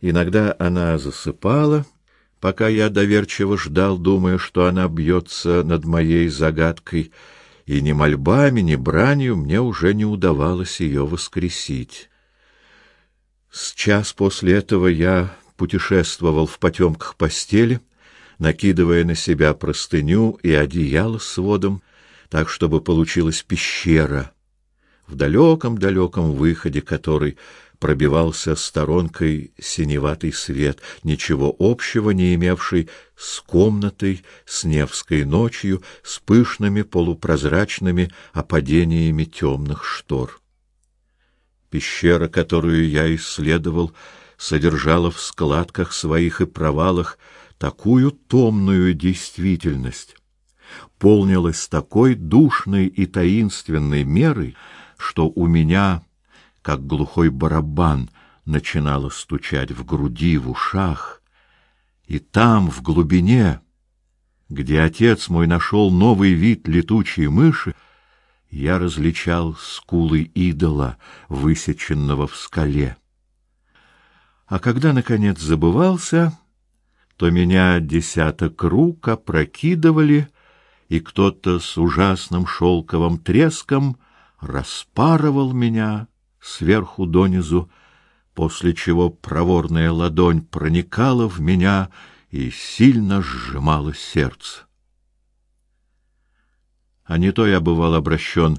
Иногда она засыпала, пока я доверчиво ждал, думая, что она бьется над моей загадкой, и ни мольбами, ни бранью мне уже не удавалось ее воскресить. С час после этого я путешествовал в потемках постели, накидывая на себя простыню и одеяло с водом, так чтобы получилась пещера, в далеком-далеком выходе которой пробивался сторонкой синеватый свет, ничего общего не имевший с комнатой, с Невской ночью, с пышными полупрозрачными опадениями темных штор. Пещера, которую я исследовал, содержала в складках своих и провалах такую томную действительность, полнилась такой душной и таинственной мерой, что у меня, как глухой барабан, начинало стучать в груди, в ушах, и там, в глубине, где отец мой нашел новый вид летучей мыши, я различал скулы идола, высеченного в скале. А когда наконец забывался, то меня десяток рук опрокидывали, и кто-то с ужасным шелковым треском распарывал меня сверху донизу, после чего проворная ладонь проникала в меня и сильно сжимала сердце. А не то я бывал обращен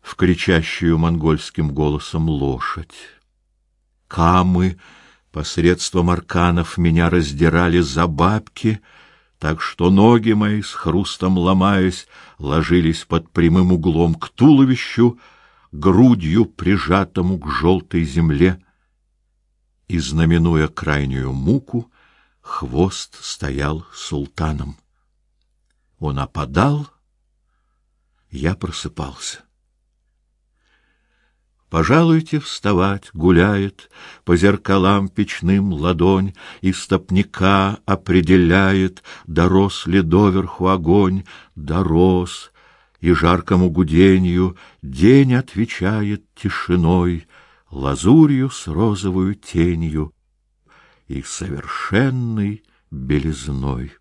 в кричащую монгольским голосом лошадь. Камы Посредством арканов меня раздирали за бабки, так что ноги мои, с хрустом ломаясь, ложились под прямым углом к туловищу, грудью прижатому к желтой земле, и, знаменуя крайнюю муку, хвост стоял султаном. Он опадал, я просыпался. Пожалуйте вставать, гуляет, по зеркалам печным ладонь, и стопника определяет, дорос ли доверху огонь, дорос, и жаркому гуденью день отвечает тишиной, лазурью с розовую тенью и совершенной белизной.